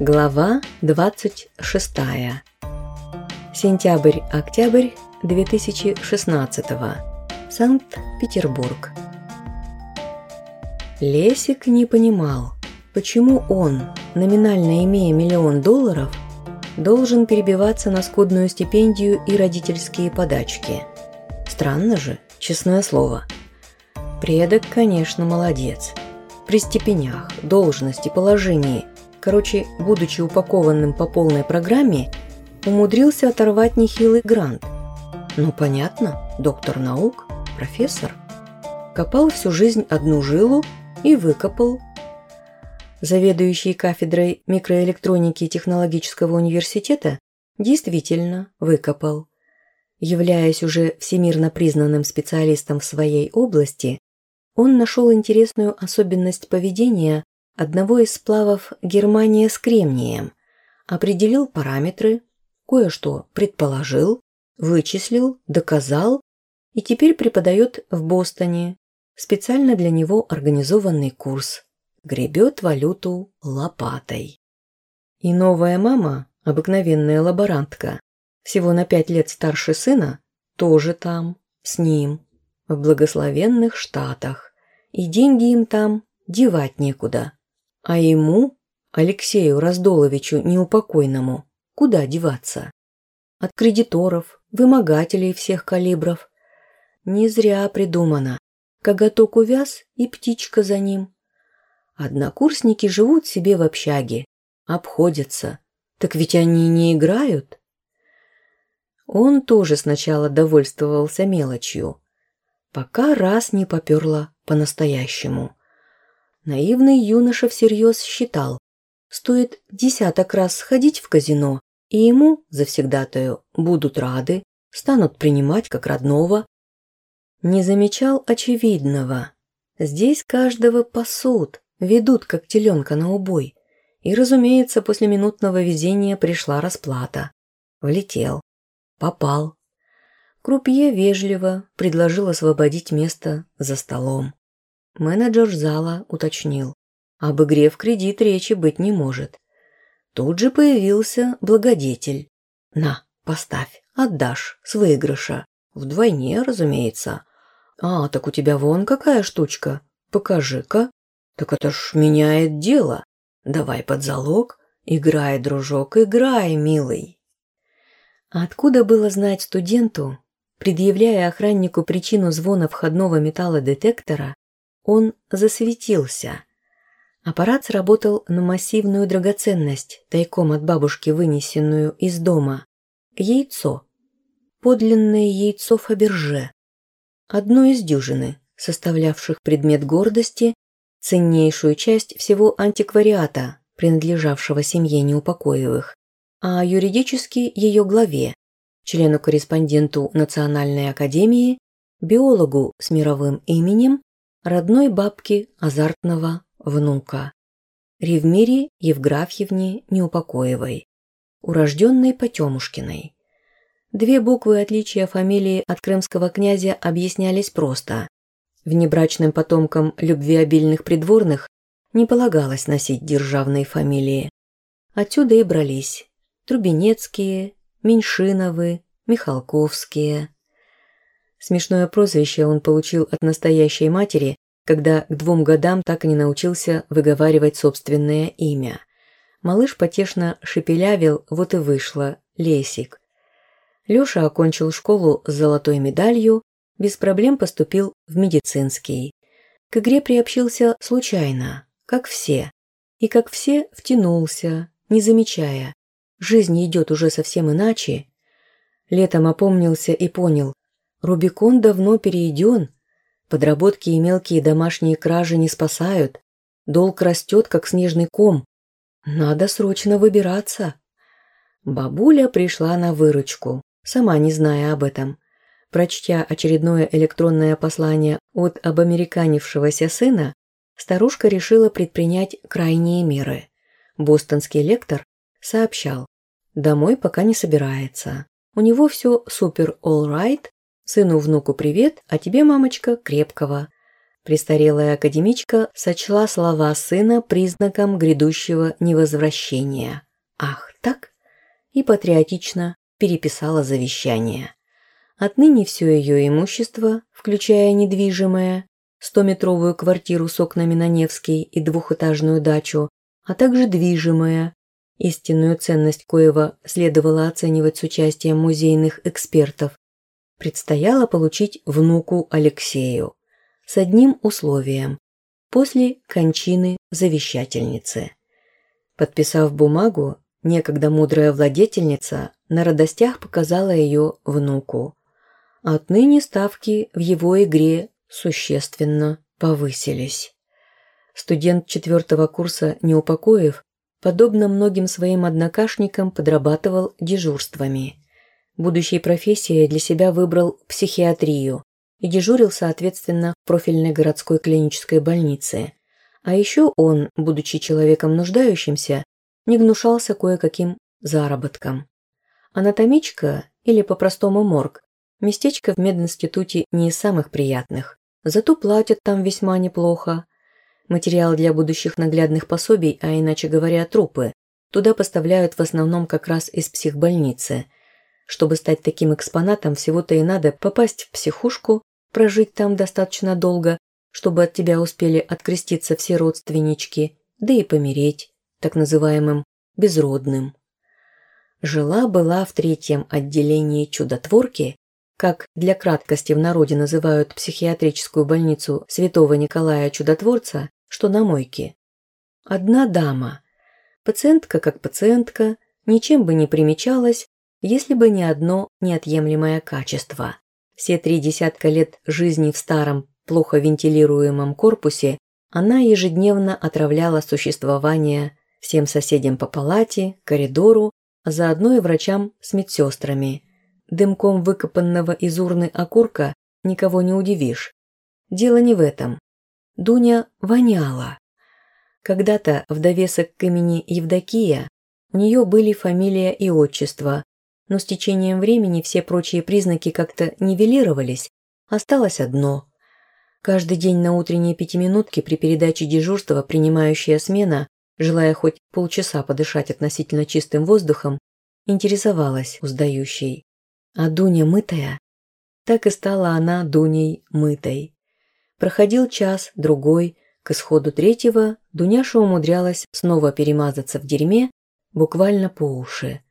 Глава 26. Сентябрь-октябрь 2016. Санкт-Петербург. Лесик не понимал, почему он, номинально имея миллион долларов, должен перебиваться на скудную стипендию и родительские подачки. Странно же, честное слово. Предок, конечно, молодец. При степенях, должности, положении – короче, будучи упакованным по полной программе, умудрился оторвать нехилый грант. Ну, понятно, доктор наук, профессор. Копал всю жизнь одну жилу и выкопал. Заведующий кафедрой микроэлектроники технологического университета действительно выкопал. Являясь уже всемирно признанным специалистом в своей области, он нашел интересную особенность поведения одного из сплавов Германия с кремнием, определил параметры, кое-что предположил, вычислил, доказал и теперь преподает в Бостоне специально для него организованный курс «Гребет валюту лопатой». И новая мама, обыкновенная лаборантка, всего на пять лет старше сына, тоже там, с ним, в благословенных Штатах, и деньги им там девать некуда. А ему, Алексею Раздоловичу неупокойному, куда деваться? От кредиторов, вымогателей всех калибров. Не зря придумано. Коготок увяз и птичка за ним. Однокурсники живут себе в общаге, обходятся. Так ведь они не играют. Он тоже сначала довольствовался мелочью, пока раз не поперло по-настоящему. Наивный юноша всерьез считал, стоит десяток раз сходить в казино, и ему, завсегдатаю, будут рады, станут принимать как родного. Не замечал очевидного. Здесь каждого пасут, ведут как теленка на убой. И, разумеется, после минутного везения пришла расплата. Влетел. Попал. Крупье вежливо предложил освободить место за столом. Менеджер зала уточнил. Об игре в кредит речи быть не может. Тут же появился благодетель. «На, поставь, отдашь, с выигрыша. Вдвойне, разумеется. А, так у тебя вон какая штучка. Покажи-ка. Так это ж меняет дело. Давай под залог. Играй, дружок, играй, милый». Откуда было знать студенту, предъявляя охраннику причину звона входного металлодетектора, он засветился. Аппарат сработал на массивную драгоценность, тайком от бабушки вынесенную из дома. Яйцо. Подлинное яйцо Фаберже. Одно из дюжины, составлявших предмет гордости, ценнейшую часть всего антиквариата, принадлежавшего семье Неупокоевых, а юридически ее главе, члену-корреспонденту Национальной академии, биологу с мировым именем родной бабки азартного внука, Ревмире Евграфьевне Неупокоевой, урожденной Потемушкиной. Две буквы отличия фамилии от крымского князя объяснялись просто. Внебрачным потомкам любвеобильных придворных не полагалось носить державные фамилии. Отсюда и брались Трубенецкие, Меньшиновы, Михалковские. Смешное прозвище он получил от настоящей матери, когда к двум годам так и не научился выговаривать собственное имя. Малыш потешно шепелявил, вот и вышло, Лесик. Лёша окончил школу с золотой медалью, без проблем поступил в медицинский. К игре приобщился случайно, как все. И как все втянулся, не замечая. Жизнь идет уже совсем иначе. Летом опомнился и понял, Рубикон давно перейден. Подработки и мелкие домашние кражи не спасают. Долг растет, как снежный ком. Надо срочно выбираться. Бабуля пришла на выручку, сама не зная об этом. Прочтя очередное электронное послание от обамериканившегося сына, старушка решила предпринять крайние меры. Бостонский лектор сообщал, домой пока не собирается. У него все супер all right, Сыну-внуку привет, а тебе, мамочка, крепкого. Престарелая академичка сочла слова сына признаком грядущего невозвращения. Ах, так? И патриотично переписала завещание. Отныне все ее имущество, включая недвижимое, стометровую квартиру с окнами на Невский и двухэтажную дачу, а также движимое, истинную ценность коего следовало оценивать с участием музейных экспертов, предстояло получить внуку Алексею с одним условием – после кончины завещательницы. Подписав бумагу, некогда мудрая владетельница на радостях показала ее внуку. Отныне ставки в его игре существенно повысились. Студент четвертого курса Неупокоев, подобно многим своим однокашникам, подрабатывал дежурствами. Будущей профессией для себя выбрал психиатрию, и дежурил, соответственно, в профильной городской клинической больнице. А еще он, будучи человеком нуждающимся, не гнушался кое-каким заработком. Анатомичка, или по-простому морг, местечко в мединституте не из самых приятных, зато платят там весьма неплохо. Материал для будущих наглядных пособий, а иначе говоря, трупы, туда поставляют в основном как раз из психбольницы. Чтобы стать таким экспонатом, всего-то и надо попасть в психушку, прожить там достаточно долго, чтобы от тебя успели откреститься все родственнички, да и помереть, так называемым безродным. Жила-была в третьем отделении чудотворки, как для краткости в народе называют психиатрическую больницу святого Николая Чудотворца, что на мойке. Одна дама. Пациентка как пациентка, ничем бы не примечалась, если бы не одно неотъемлемое качество. Все три десятка лет жизни в старом, плохо вентилируемом корпусе она ежедневно отравляла существование всем соседям по палате, коридору, а заодно и врачам с медсестрами. Дымком выкопанного из урны окурка никого не удивишь. Дело не в этом. Дуня воняла. Когда-то в довесок к имени Евдокия у нее были фамилия и отчество, но с течением времени все прочие признаки как-то нивелировались, осталось одно. Каждый день на утренние пятиминутки при передаче дежурства принимающая смена, желая хоть полчаса подышать относительно чистым воздухом, интересовалась у сдающей. А Дуня мытая? Так и стала она Дуней мытой. Проходил час, другой, к исходу третьего Дуняша умудрялась снова перемазаться в дерьме буквально по уши.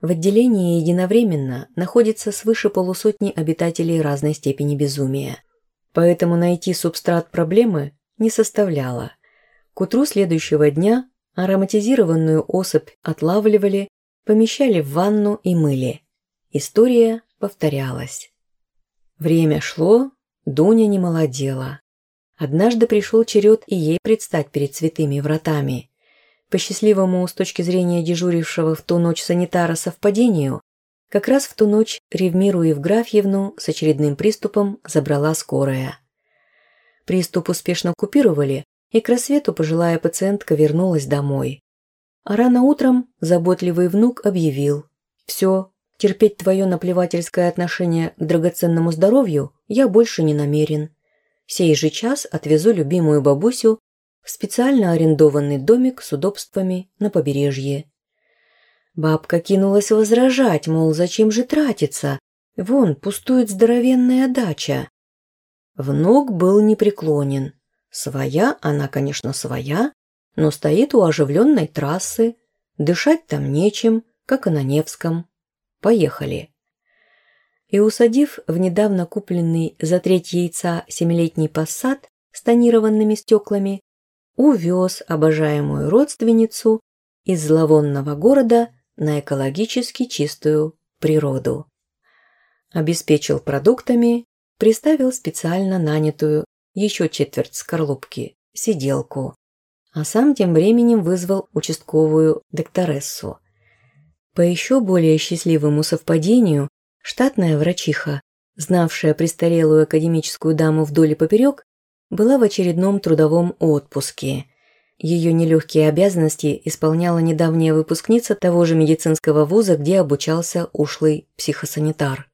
В отделении единовременно находится свыше полусотни обитателей разной степени безумия. Поэтому найти субстрат проблемы не составляло. К утру следующего дня ароматизированную особь отлавливали, помещали в ванну и мыли. История повторялась. Время шло, Дуня не молодела. Однажды пришел черед и ей предстать перед святыми вратами. По счастливому с точки зрения дежурившего в ту ночь санитара совпадению, как раз в ту ночь Ревмиру Евграфьевну с очередным приступом забрала скорая. Приступ успешно купировали, и к рассвету пожилая пациентка вернулась домой. А рано утром заботливый внук объявил «Все, терпеть твое наплевательское отношение к драгоценному здоровью я больше не намерен. Сей же час отвезу любимую бабусю в специально арендованный домик с удобствами на побережье. Бабка кинулась возражать, мол, зачем же тратиться? Вон, пустует здоровенная дача. Внук был непреклонен. Своя, она, конечно, своя, но стоит у оживленной трассы. Дышать там нечем, как и на Невском. Поехали. И усадив в недавно купленный за треть яйца семилетний пассат с тонированными стеклами, увез обожаемую родственницу из зловонного города на экологически чистую природу. Обеспечил продуктами, приставил специально нанятую еще четверть скорлупки, сиделку, а сам тем временем вызвал участковую докторессу. По еще более счастливому совпадению, штатная врачиха, знавшая престарелую академическую даму вдоль и поперек, была в очередном трудовом отпуске. Ее нелегкие обязанности исполняла недавняя выпускница того же медицинского вуза, где обучался ушлый психосанитар.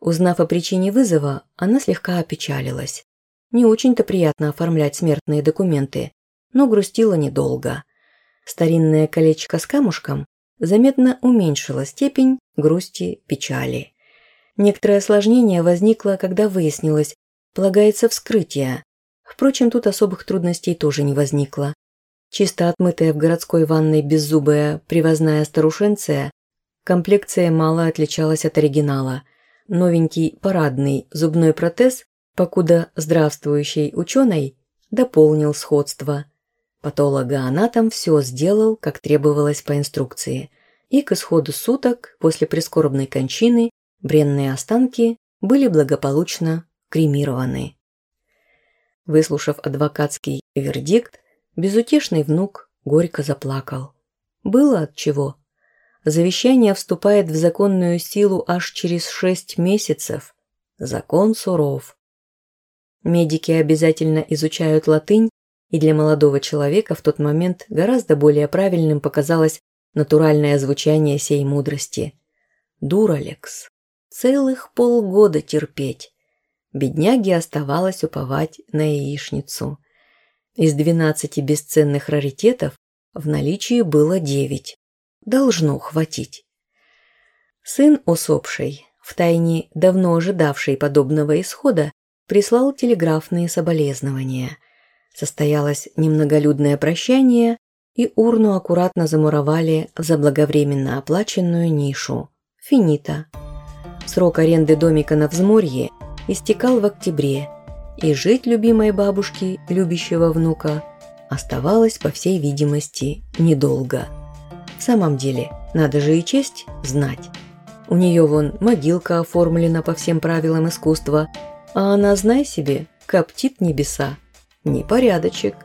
Узнав о причине вызова, она слегка опечалилась. Не очень-то приятно оформлять смертные документы, но грустила недолго. Старинное колечко с камушком заметно уменьшило степень грусти, печали. Некоторое осложнение возникло, когда выяснилось, полагается вскрытие. Впрочем, тут особых трудностей тоже не возникло. Чисто отмытая в городской ванной беззубая привозная старушенция, комплекция мало отличалась от оригинала. Новенький парадный зубной протез, покуда здравствующий ученый, дополнил сходство. Патологоанатом все сделал, как требовалось по инструкции. И к исходу суток, после прискорбной кончины, бренные останки были благополучно кремированы. Выслушав адвокатский вердикт, Безутешный внук горько заплакал. Было от чего. Завещание вступает в законную силу аж через шесть месяцев. Закон суров. Медики обязательно изучают латынь, и для молодого человека в тот момент гораздо более правильным показалось натуральное звучание сей мудрости. Дуралекс. Целых полгода терпеть. Бедняге оставалось уповать на яичницу. Из 12 бесценных раритетов в наличии было 9. Должно хватить. Сын усопшей, втайне давно ожидавший подобного исхода, прислал телеграфные соболезнования. Состоялось немноголюдное прощание, и урну аккуратно замуровали в заблаговременно оплаченную нишу. Финита. Срок аренды домика на взморье истекал в октябре, и жить любимой бабушке, любящего внука, оставалось, по всей видимости, недолго. В самом деле, надо же и честь знать. У нее вон могилка оформлена по всем правилам искусства, а она, знай себе, коптит небеса. Непорядочек.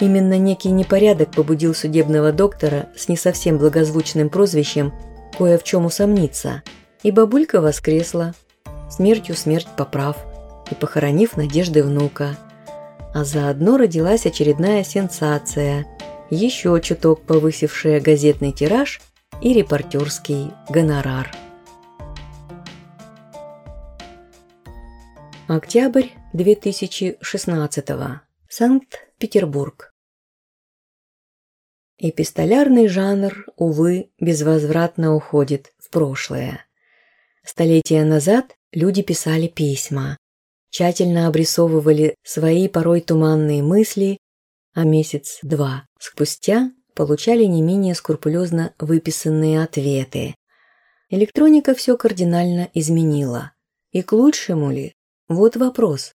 Именно некий непорядок побудил судебного доктора с не совсем благозвучным прозвищем кое в чем усомниться, и бабулька воскресла. Смертью смерть поправ и похоронив надежды внука. А заодно родилась очередная сенсация, еще чуток повысившая газетный тираж и репортерский гонорар. Октябрь 2016. Санкт-Петербург. Эпистолярный жанр, увы, безвозвратно уходит в прошлое. Столетия назад люди писали письма, тщательно обрисовывали свои порой туманные мысли, а месяц-два спустя получали не менее скрупулезно выписанные ответы. Электроника все кардинально изменила. И к лучшему ли? Вот вопрос.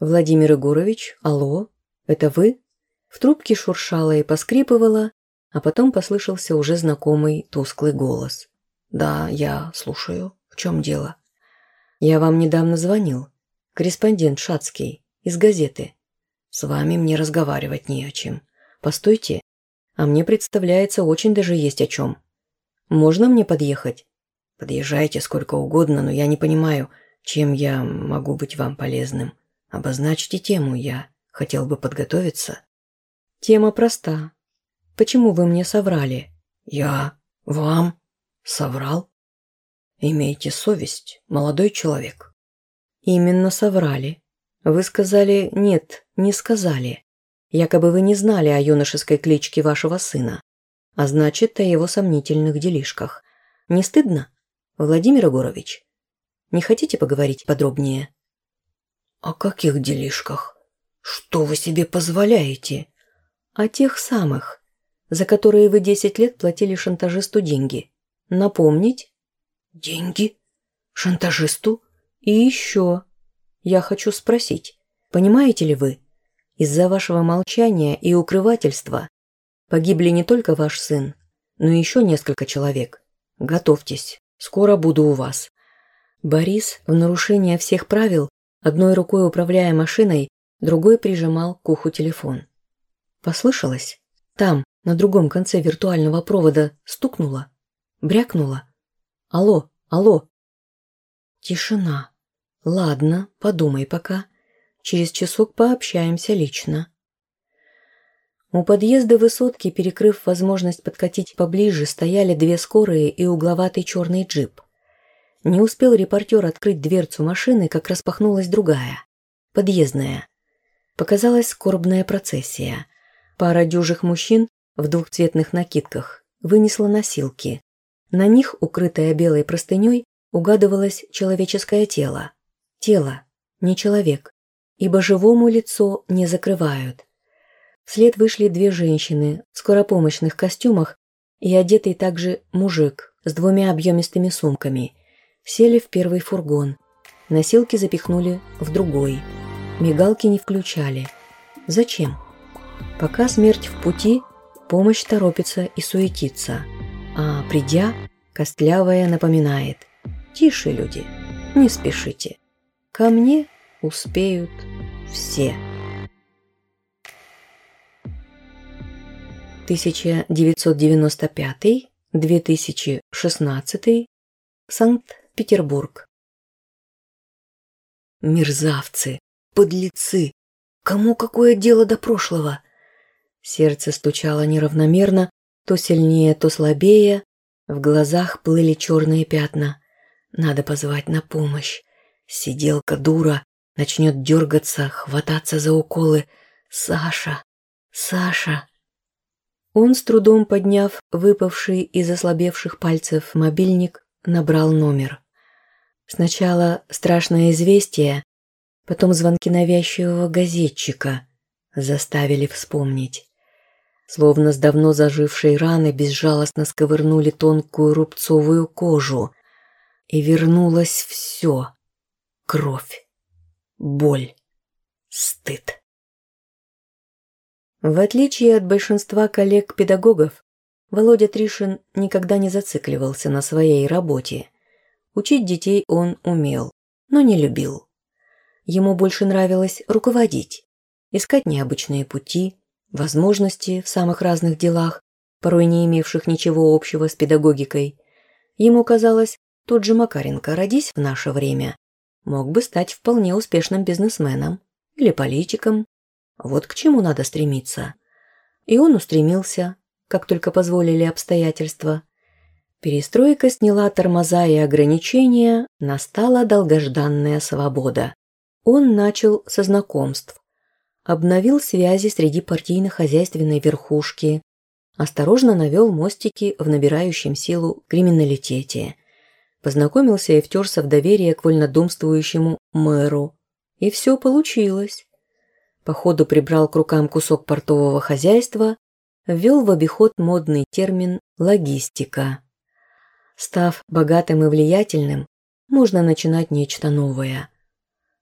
«Владимир Егорович, алло, это вы?» В трубке шуршала и поскрипывала, а потом послышался уже знакомый тусклый голос. «Да, я слушаю. В чем дело?» Я вам недавно звонил. Корреспондент Шацкий, из газеты. С вами мне разговаривать не о чем. Постойте, а мне представляется, очень даже есть о чем. Можно мне подъехать? Подъезжайте сколько угодно, но я не понимаю, чем я могу быть вам полезным. Обозначьте тему, я хотел бы подготовиться. Тема проста. Почему вы мне соврали? Я вам соврал? «Имейте совесть, молодой человек». «Именно соврали. Вы сказали «нет», не сказали. Якобы вы не знали о юношеской кличке вашего сына, а значит, о его сомнительных делишках. Не стыдно, Владимир Егорович? Не хотите поговорить подробнее?» «О каких делишках? Что вы себе позволяете?» «О тех самых, за которые вы десять лет платили шантажисту деньги. Напомнить?» Деньги? Шантажисту? И еще. Я хочу спросить, понимаете ли вы, из-за вашего молчания и укрывательства погибли не только ваш сын, но еще несколько человек. Готовьтесь, скоро буду у вас. Борис, в нарушение всех правил, одной рукой управляя машиной, другой прижимал к уху телефон. Послышалось? Там, на другом конце виртуального провода, стукнуло, брякнуло. Алло, алло. Тишина. Ладно, подумай пока. Через часок пообщаемся лично. У подъезда высотки, перекрыв возможность подкатить поближе, стояли две скорые и угловатый черный джип. Не успел репортер открыть дверцу машины, как распахнулась другая. подъездная. Показалась скорбная процессия. Пара дюжих мужчин в двухцветных накидках вынесла носилки. На них, укрытое белой простыней, угадывалось человеческое тело. Тело, не человек, ибо живому лицо не закрывают. Вслед вышли две женщины в скоропомощных костюмах и одетый также мужик с двумя объемистыми сумками. Сели в первый фургон. Носилки запихнули в другой. Мигалки не включали. Зачем? Пока смерть в пути, помощь торопится и суетится. А придя, костлявая напоминает. Тише, люди, не спешите. Ко мне успеют все. 1995-2016, Санкт-Петербург. Мерзавцы, подлецы, кому какое дело до прошлого? Сердце стучало неравномерно, то сильнее, то слабее, в глазах плыли черные пятна. Надо позвать на помощь. Сиделка дура, начнет дергаться, хвататься за уколы. Саша, Саша. Он, с трудом подняв выпавший из ослабевших пальцев мобильник, набрал номер. Сначала страшное известие, потом звонки навязчивого газетчика заставили вспомнить. Словно с давно зажившей раны безжалостно сковырнули тонкую рубцовую кожу. И вернулось все. Кровь, боль, стыд. В отличие от большинства коллег-педагогов, Володя Тришин никогда не зацикливался на своей работе. Учить детей он умел, но не любил. Ему больше нравилось руководить, искать необычные пути, возможности в самых разных делах, порой не имевших ничего общего с педагогикой. Ему казалось, тот же Макаренко, родись в наше время, мог бы стать вполне успешным бизнесменом или политиком, вот к чему надо стремиться. И он устремился, как только позволили обстоятельства. Перестройка сняла тормоза и ограничения, настала долгожданная свобода. Он начал со знакомств. Обновил связи среди партийно-хозяйственной верхушки, осторожно навел мостики в набирающем силу криминалитете. Познакомился и втерся в доверие к вольнодумствующему мэру. И все получилось. Походу прибрал к рукам кусок портового хозяйства, ввел в обиход модный термин «логистика». Став богатым и влиятельным, можно начинать нечто новое.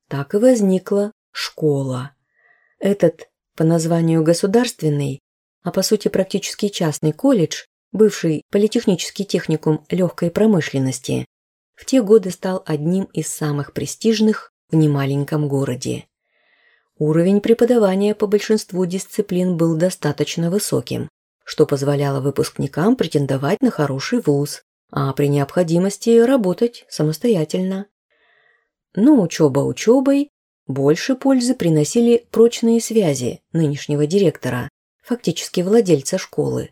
Так и возникла школа. Этот, по названию государственный, а по сути практически частный колледж, бывший политехнический техникум легкой промышленности, в те годы стал одним из самых престижных в немаленьком городе. Уровень преподавания по большинству дисциплин был достаточно высоким, что позволяло выпускникам претендовать на хороший вуз, а при необходимости работать самостоятельно. Но учеба учебой, больше пользы приносили прочные связи нынешнего директора, фактически владельца школы.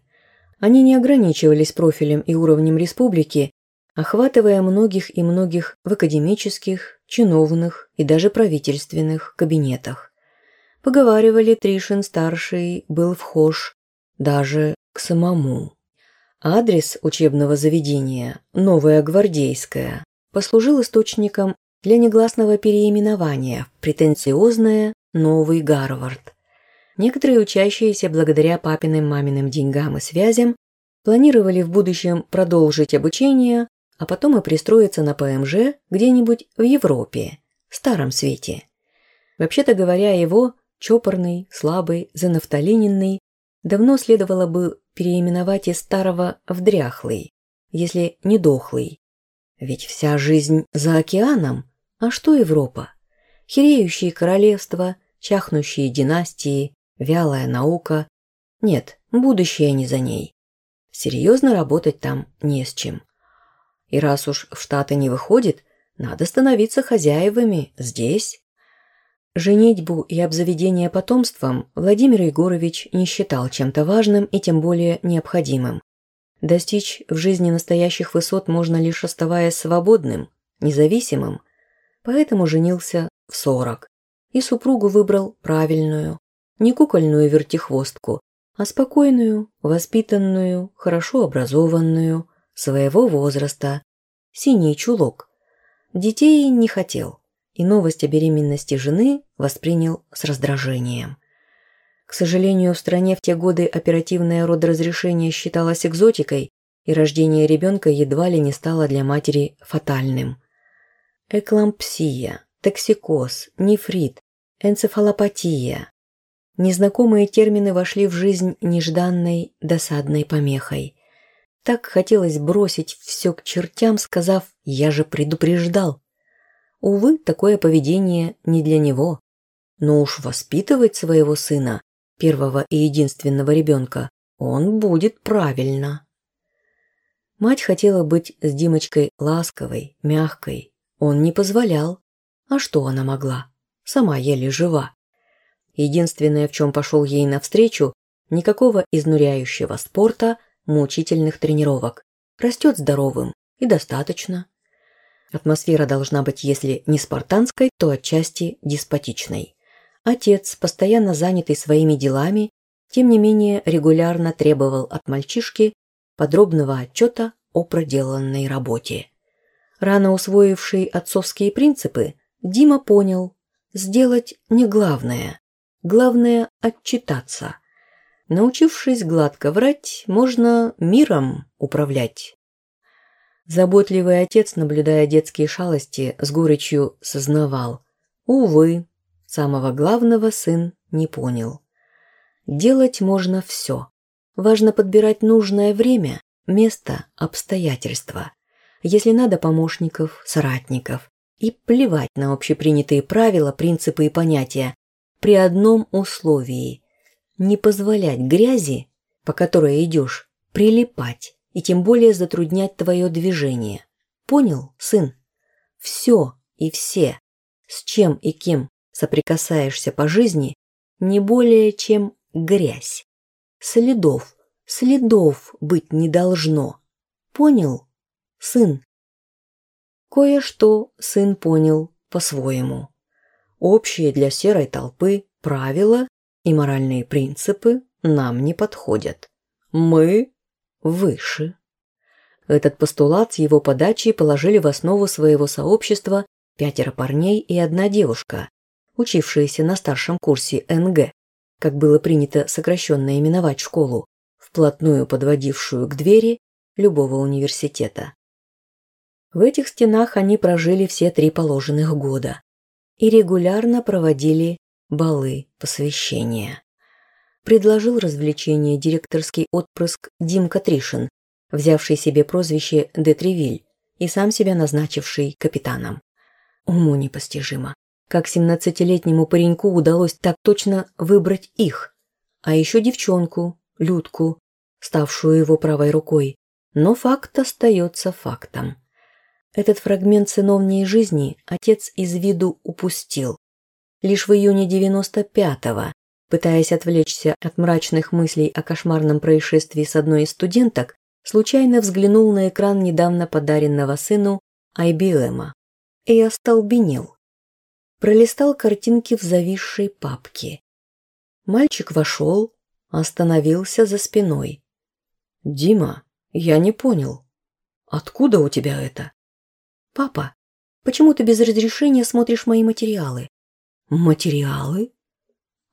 Они не ограничивались профилем и уровнем республики, охватывая многих и многих в академических, чиновных и даже правительственных кабинетах. Поговаривали, Тришин-старший был вхож даже к самому. Адрес учебного заведения, Новая Гвардейская, послужил источником для негласного переименования в претенциозное Новый Гарвард. Некоторые учащиеся благодаря папиным маминым деньгам и связям планировали в будущем продолжить обучение, а потом и пристроиться на ПМЖ где-нибудь в Европе, в Старом Свете. Вообще-то говоря, его чопорный, слабый, занафталиненный, давно следовало бы переименовать из старого в дряхлый, если не дохлый. Ведь вся жизнь за океаном, а что Европа? Хиреющие королевства, чахнущие династии, вялая наука. Нет, будущее не за ней. Серьезно работать там не с чем. И раз уж в Штаты не выходит, надо становиться хозяевами здесь. Женитьбу и обзаведение потомством Владимир Егорович не считал чем-то важным и тем более необходимым. Достичь в жизни настоящих высот можно лишь оставаясь свободным, независимым, поэтому женился в 40 и супругу выбрал правильную, не кукольную вертихвостку, а спокойную, воспитанную, хорошо образованную, своего возраста, синий чулок. Детей не хотел, и новость о беременности жены воспринял с раздражением. К сожалению, в стране в те годы оперативное родоразрешение считалось экзотикой, и рождение ребенка едва ли не стало для матери фатальным. Эклампсия, токсикоз, нефрит, энцефалопатия. Незнакомые термины вошли в жизнь нежданной, досадной помехой. Так хотелось бросить все к чертям, сказав «я же предупреждал». Увы, такое поведение не для него. Но уж воспитывать своего сына, первого и единственного ребенка, он будет правильно. Мать хотела быть с Димочкой ласковой, мягкой. Он не позволял. А что она могла? Сама еле жива. Единственное, в чем пошел ей навстречу, никакого изнуряющего спорта, мучительных тренировок. Растет здоровым и достаточно. Атмосфера должна быть, если не спартанской, то отчасти деспотичной. Отец, постоянно занятый своими делами, тем не менее регулярно требовал от мальчишки подробного отчета о проделанной работе. Рано усвоивший отцовские принципы, Дима понял, сделать не главное. Главное – отчитаться. Научившись гладко врать, можно миром управлять. Заботливый отец, наблюдая детские шалости, с горечью сознавал. Увы, самого главного сын не понял. Делать можно все. Важно подбирать нужное время, место, обстоятельства. Если надо помощников, соратников. И плевать на общепринятые правила, принципы и понятия. При одном условии. Не позволять грязи, по которой идешь, прилипать и тем более затруднять твое движение. Понял, сын? Все и все, с чем и кем соприкасаешься по жизни, не более чем грязь. Следов, следов быть не должно. Понял, сын? Кое-что сын понял по-своему. Общие для серой толпы правила и моральные принципы нам не подходят. Мы выше. Этот постулат с его подачей положили в основу своего сообщества пятеро парней и одна девушка, учившиеся на старшем курсе НГ как было принято сокращенно именовать школу, вплотную подводившую к двери любого университета. В этих стенах они прожили все три положенных года и регулярно проводили балы посвящения. Предложил развлечение директорский отпрыск Димка Тришин, взявший себе прозвище Детревиль и сам себя назначивший капитаном. Уму непостижимо как семнадцатилетнему пареньку удалось так точно выбрать их, а еще девчонку, Людку, ставшую его правой рукой. Но факт остается фактом. Этот фрагмент сыновней жизни отец из виду упустил. Лишь в июне 95-го, пытаясь отвлечься от мрачных мыслей о кошмарном происшествии с одной из студенток, случайно взглянул на экран недавно подаренного сыну Айбилема и остолбенел пролистал картинки в зависшей папке. Мальчик вошел, остановился за спиной. «Дима, я не понял. Откуда у тебя это?» «Папа, почему ты без разрешения смотришь мои материалы?» «Материалы?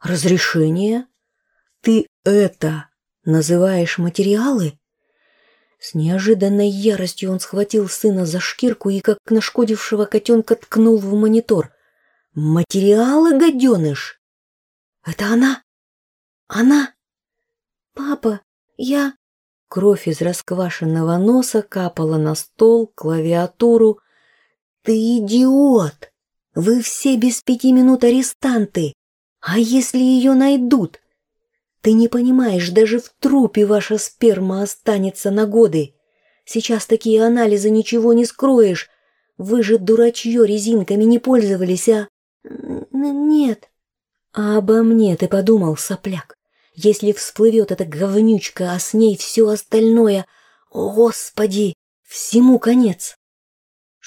Разрешение? Ты это называешь материалы?» С неожиданной яростью он схватил сына за шкирку и, как нашкодившего котенка, ткнул в монитор. «Материалы, гаденыш!» «Это она? Она?» «Папа, я...» Кровь из расквашенного носа капала на стол, клавиатуру. «Ты идиот! Вы все без пяти минут арестанты! А если ее найдут? Ты не понимаешь, даже в трупе ваша сперма останется на годы. Сейчас такие анализы ничего не скроешь. Вы же дурачье резинками не пользовались, а? «Нет». «А обо мне ты подумал, сопляк? Если всплывет эта говнючка, а с ней все остальное... Господи, всему конец!»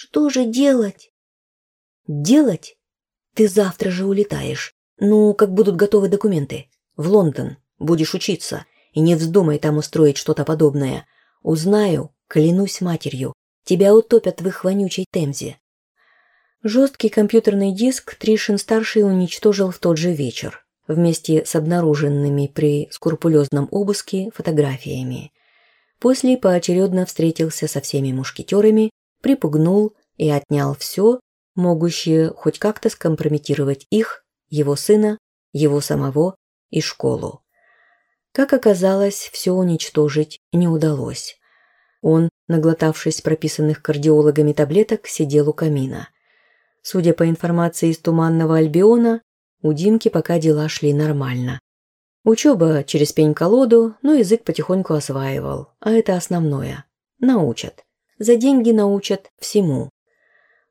«Что же делать?» «Делать? Ты завтра же улетаешь. Ну, как будут готовы документы. В Лондон. Будешь учиться. И не вздумай там устроить что-то подобное. Узнаю, клянусь матерью. Тебя утопят в их вонючей темзе. Жесткий компьютерный диск Тришин-старший уничтожил в тот же вечер, вместе с обнаруженными при скрупулезном обыске фотографиями. После поочередно встретился со всеми мушкетерами, припугнул и отнял все, могущее хоть как-то скомпрометировать их, его сына, его самого и школу. Как оказалось, все уничтожить не удалось. Он, наглотавшись прописанных кардиологами таблеток, сидел у камина. Судя по информации из Туманного Альбиона, у Димки пока дела шли нормально. Учеба через пень-колоду, но язык потихоньку осваивал, а это основное. Научат. За деньги научат всему.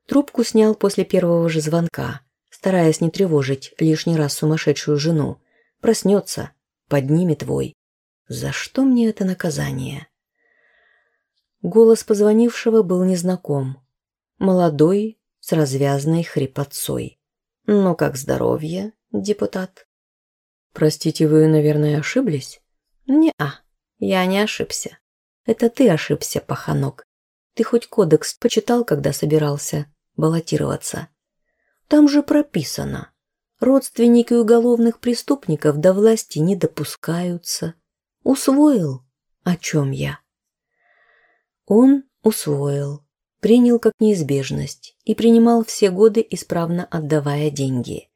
Трубку снял после первого же звонка, стараясь не тревожить лишний раз сумасшедшую жену. Проснется, поднимет твой. За что мне это наказание? Голос позвонившего был незнаком. Молодой, с развязной хрипотцой. «Ну как здоровье, депутат?» «Простите, вы, наверное, ошиблись?» «Не-а, я не ошибся. Это ты ошибся, паханок. Ты хоть кодекс почитал, когда собирался баллотироваться? Там же прописано. Родственники уголовных преступников до власти не допускаются. Усвоил, о чем я?» Он усвоил, принял как неизбежность и принимал все годы, исправно отдавая деньги.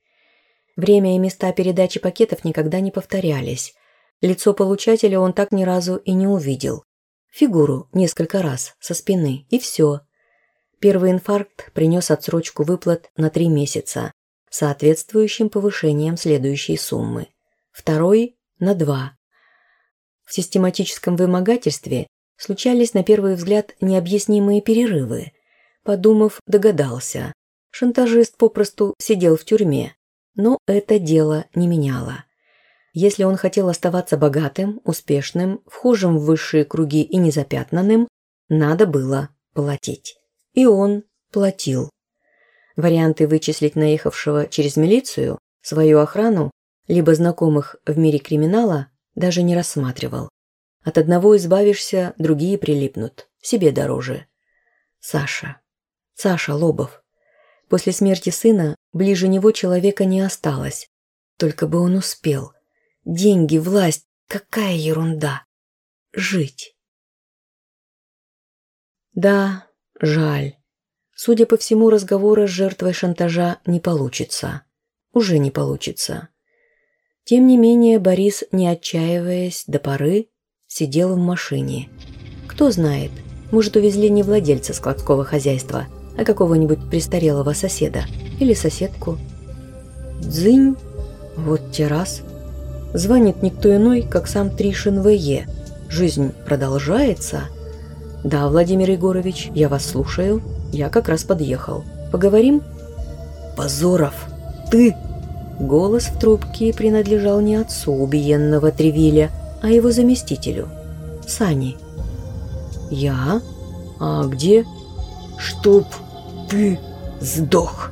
Время и места передачи пакетов никогда не повторялись. Лицо получателя он так ни разу и не увидел. Фигуру несколько раз, со спины, и все. Первый инфаркт принес отсрочку выплат на три месяца, соответствующим повышением следующей суммы. Второй – на два. В систематическом вымогательстве случались на первый взгляд необъяснимые перерывы. Подумав, догадался. Шантажист попросту сидел в тюрьме. Но это дело не меняло. Если он хотел оставаться богатым, успешным, вхожим в высшие круги и незапятнанным, надо было платить. И он платил. Варианты вычислить наехавшего через милицию, свою охрану, либо знакомых в мире криминала даже не рассматривал. От одного избавишься, другие прилипнут. Себе дороже. Саша. Саша Лобов. После смерти сына ближе него человека не осталось. Только бы он успел. Деньги, власть, какая ерунда. Жить. Да, жаль. Судя по всему, разговора с жертвой шантажа не получится. Уже не получится. Тем не менее, Борис, не отчаиваясь до поры, сидел в машине. Кто знает, может, увезли не владельца складского хозяйства, а какого-нибудь престарелого соседа или соседку. Дзынь, вот те раз. Звонит никто иной, как сам Тришин В.Е. Жизнь продолжается. Да, Владимир Егорович, я вас слушаю. Я как раз подъехал. Поговорим? Позоров, ты... Голос в трубке принадлежал не отцу убиенного Тревиля, а его заместителю. Сани. «Я? А где?» «Чтоб ты сдох!»